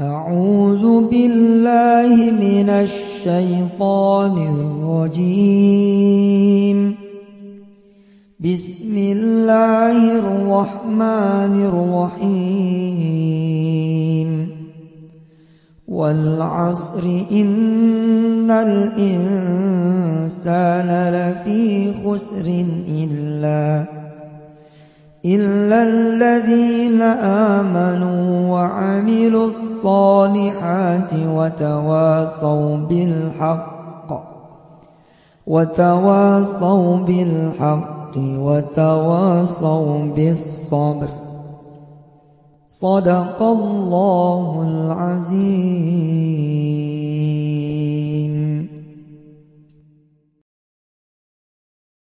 أعوذ بالله من الشيطان الرجيم. بسم الله الرحمن الرحيم. والعصر إن الإنسان لفي خسر إلا إلا الذين آمنوا وعملوا الصالحات وتواصوا بالحق وتواصوا بالحق وتواصوا بالصبر صدق الله